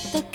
set the